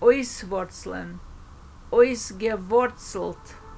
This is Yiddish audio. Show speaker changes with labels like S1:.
S1: auswurzeln, ausgewurzelt.